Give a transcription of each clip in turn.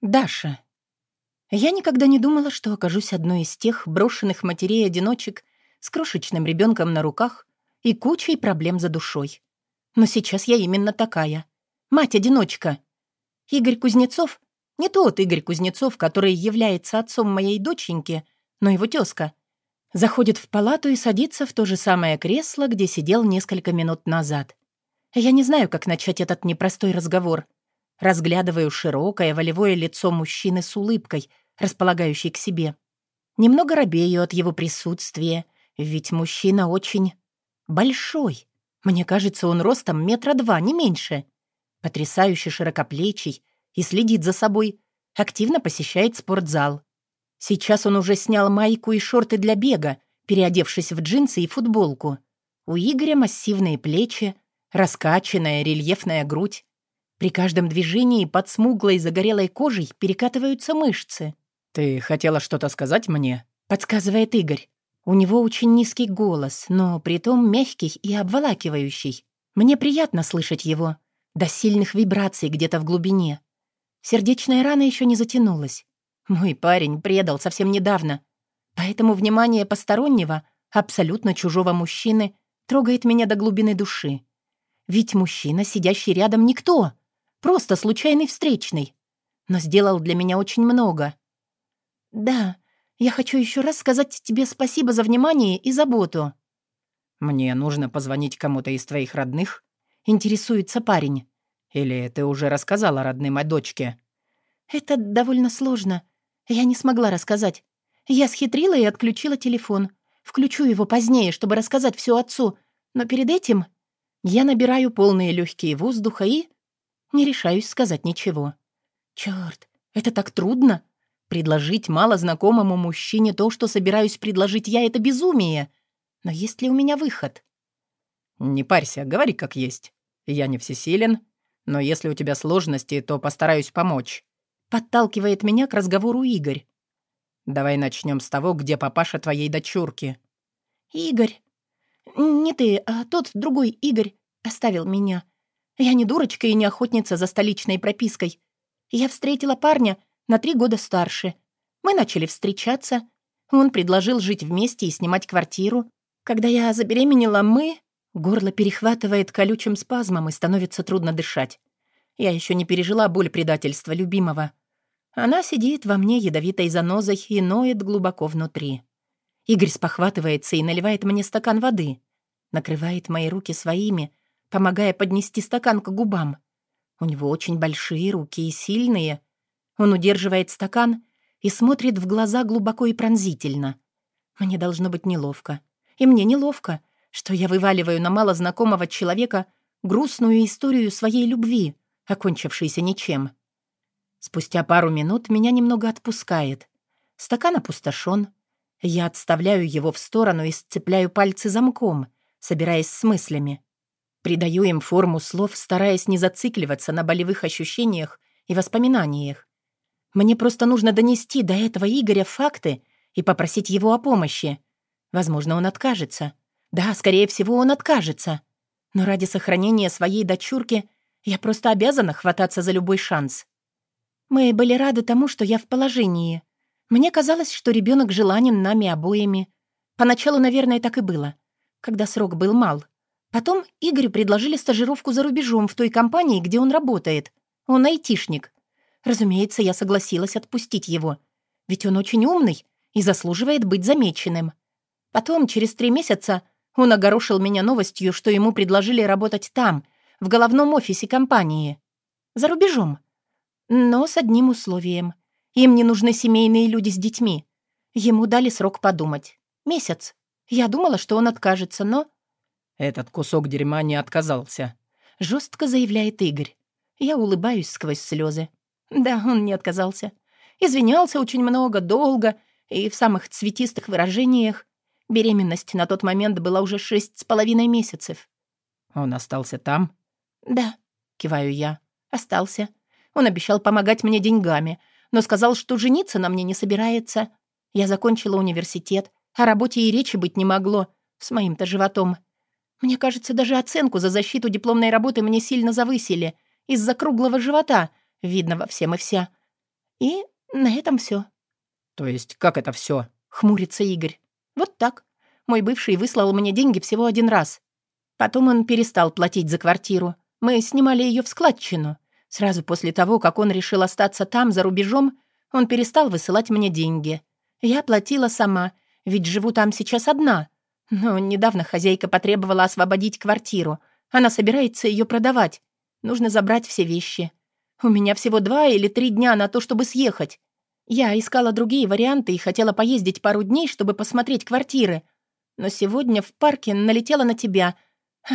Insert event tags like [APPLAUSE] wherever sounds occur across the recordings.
Даша. Я никогда не думала, что окажусь одной из тех брошенных матерей-одиночек с крошечным ребенком на руках и кучей проблем за душой. Но сейчас я именно такая. Мать-одиночка. Игорь Кузнецов — не тот Игорь Кузнецов, который является отцом моей доченьки, но его тезка. Заходит в палату и садится в то же самое кресло, где сидел несколько минут назад. Я не знаю, как начать этот непростой разговор — Разглядываю широкое волевое лицо мужчины с улыбкой, располагающей к себе. Немного робею от его присутствия, ведь мужчина очень большой. Мне кажется, он ростом метра два, не меньше. Потрясающе широкоплечий и следит за собой. Активно посещает спортзал. Сейчас он уже снял майку и шорты для бега, переодевшись в джинсы и футболку. У Игоря массивные плечи, раскачанная рельефная грудь. При каждом движении под смуглой загорелой кожей перекатываются мышцы. «Ты хотела что-то сказать мне?» — подсказывает Игорь. У него очень низкий голос, но при том мягкий и обволакивающий. Мне приятно слышать его, до сильных вибраций где-то в глубине. Сердечная рана еще не затянулась. Мой парень предал совсем недавно. Поэтому внимание постороннего, абсолютно чужого мужчины, трогает меня до глубины души. Ведь мужчина, сидящий рядом, никто. Просто случайный встречный. Но сделал для меня очень много. Да, я хочу еще раз сказать тебе спасибо за внимание и заботу. Мне нужно позвонить кому-то из твоих родных? Интересуется парень. Или ты уже рассказала родным о дочке? Это довольно сложно. Я не смогла рассказать. Я схитрила и отключила телефон. Включу его позднее, чтобы рассказать все отцу. Но перед этим я набираю полные легкие воздуха и не решаюсь сказать ничего. Черт, это так трудно. Предложить малознакомому мужчине то, что собираюсь предложить я, это безумие. Но есть ли у меня выход? Не парься, говори как есть. Я не всесилен, но если у тебя сложности, то постараюсь помочь. Подталкивает меня к разговору Игорь. Давай начнем с того, где папаша твоей дочурки. Игорь. Не ты, а тот другой Игорь оставил меня. Я не дурочка и не охотница за столичной пропиской. Я встретила парня на три года старше. Мы начали встречаться. Он предложил жить вместе и снимать квартиру. Когда я забеременела, мы... Горло перехватывает колючим спазмом и становится трудно дышать. Я еще не пережила боль предательства любимого. Она сидит во мне ядовитой занозой и ноет глубоко внутри. Игорь спохватывается и наливает мне стакан воды. Накрывает мои руки своими, помогая поднести стакан к губам. У него очень большие руки и сильные. Он удерживает стакан и смотрит в глаза глубоко и пронзительно. Мне должно быть неловко. И мне неловко, что я вываливаю на малознакомого человека грустную историю своей любви, окончившейся ничем. Спустя пару минут меня немного отпускает. Стакан опустошен. Я отставляю его в сторону и сцепляю пальцы замком, собираясь с мыслями. Придаю им форму слов, стараясь не зацикливаться на болевых ощущениях и воспоминаниях. Мне просто нужно донести до этого Игоря факты и попросить его о помощи. Возможно, он откажется. Да, скорее всего, он откажется. Но ради сохранения своей дочурки я просто обязана хвататься за любой шанс. Мы были рады тому, что я в положении. Мне казалось, что ребенок желанен нами обоими. Поначалу, наверное, так и было, когда срок был мал. Потом Игорю предложили стажировку за рубежом в той компании, где он работает. Он айтишник. Разумеется, я согласилась отпустить его. Ведь он очень умный и заслуживает быть замеченным. Потом, через три месяца, он огорошил меня новостью, что ему предложили работать там, в головном офисе компании. За рубежом. Но с одним условием. Им не нужны семейные люди с детьми. Ему дали срок подумать. Месяц. Я думала, что он откажется, но этот кусок дерьма не отказался. Жестко заявляет Игорь. Я улыбаюсь сквозь слезы. Да, он не отказался. Извинялся очень много, долго и в самых цветистых выражениях. Беременность на тот момент была уже шесть с половиной месяцев. Он остался там? Да, киваю я. Остался. Он обещал помогать мне деньгами, но сказал, что жениться на мне не собирается. Я закончила университет, о работе и речи быть не могло, с моим-то животом. Мне кажется, даже оценку за защиту дипломной работы мне сильно завысили из-за круглого живота, видного всем и вся. И на этом все. То есть как это все? Хмурится Игорь. Вот так. Мой бывший выслал мне деньги всего один раз. Потом он перестал платить за квартиру. Мы снимали ее в складчину. Сразу после того, как он решил остаться там, за рубежом, он перестал высылать мне деньги. Я платила сама, ведь живу там сейчас одна. Но недавно хозяйка потребовала освободить квартиру. Она собирается ее продавать. Нужно забрать все вещи. У меня всего два или три дня на то, чтобы съехать. Я искала другие варианты и хотела поездить пару дней, чтобы посмотреть квартиры. Но сегодня в парке налетела на тебя [LAUGHS] —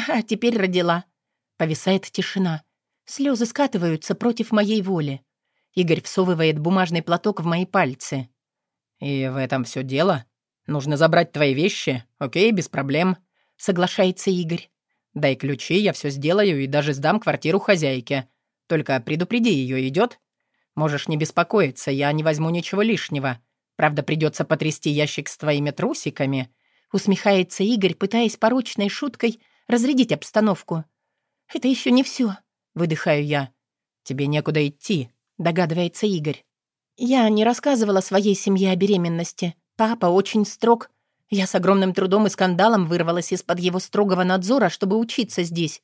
а теперь родила. Повисает тишина. Слезы скатываются против моей воли. Игорь всовывает бумажный платок в мои пальцы. «И в этом все дело? Нужно забрать твои вещи? Окей, без проблем», — соглашается Игорь. «Дай ключи, я все сделаю и даже сдам квартиру хозяйке. Только предупреди ее, идет? Можешь не беспокоиться, я не возьму ничего лишнего. Правда, придется потрясти ящик с твоими трусиками», — усмехается Игорь, пытаясь порочной шуткой — разрядить обстановку. «Это еще не все, выдыхаю я. «Тебе некуда идти», — догадывается Игорь. «Я не рассказывала своей семье о беременности. Папа очень строг. Я с огромным трудом и скандалом вырвалась из-под его строгого надзора, чтобы учиться здесь.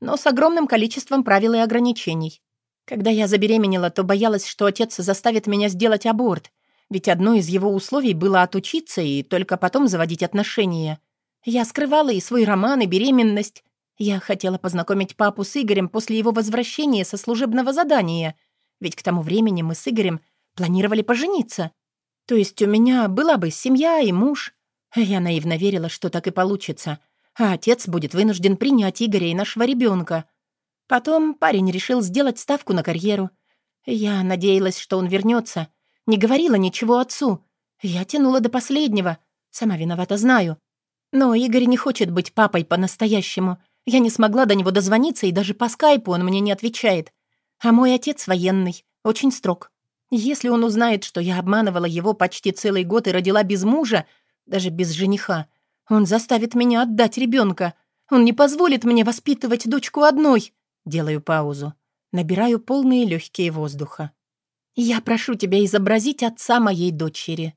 Но с огромным количеством правил и ограничений. Когда я забеременела, то боялась, что отец заставит меня сделать аборт, ведь одно из его условий было отучиться и только потом заводить отношения. Я скрывала и свой роман, и беременность. Я хотела познакомить папу с Игорем после его возвращения со служебного задания, ведь к тому времени мы с Игорем планировали пожениться. То есть у меня была бы семья и муж. Я наивно верила, что так и получится, а отец будет вынужден принять Игоря и нашего ребенка. Потом парень решил сделать ставку на карьеру. Я надеялась, что он вернется. Не говорила ничего отцу. Я тянула до последнего. Сама виновата, знаю. Но Игорь не хочет быть папой по-настоящему. Я не смогла до него дозвониться, и даже по скайпу он мне не отвечает. А мой отец военный, очень строг. Если он узнает, что я обманывала его почти целый год и родила без мужа, даже без жениха, он заставит меня отдать ребенка. Он не позволит мне воспитывать дочку одной. Делаю паузу. Набираю полные легкие воздуха. Я прошу тебя изобразить отца моей дочери.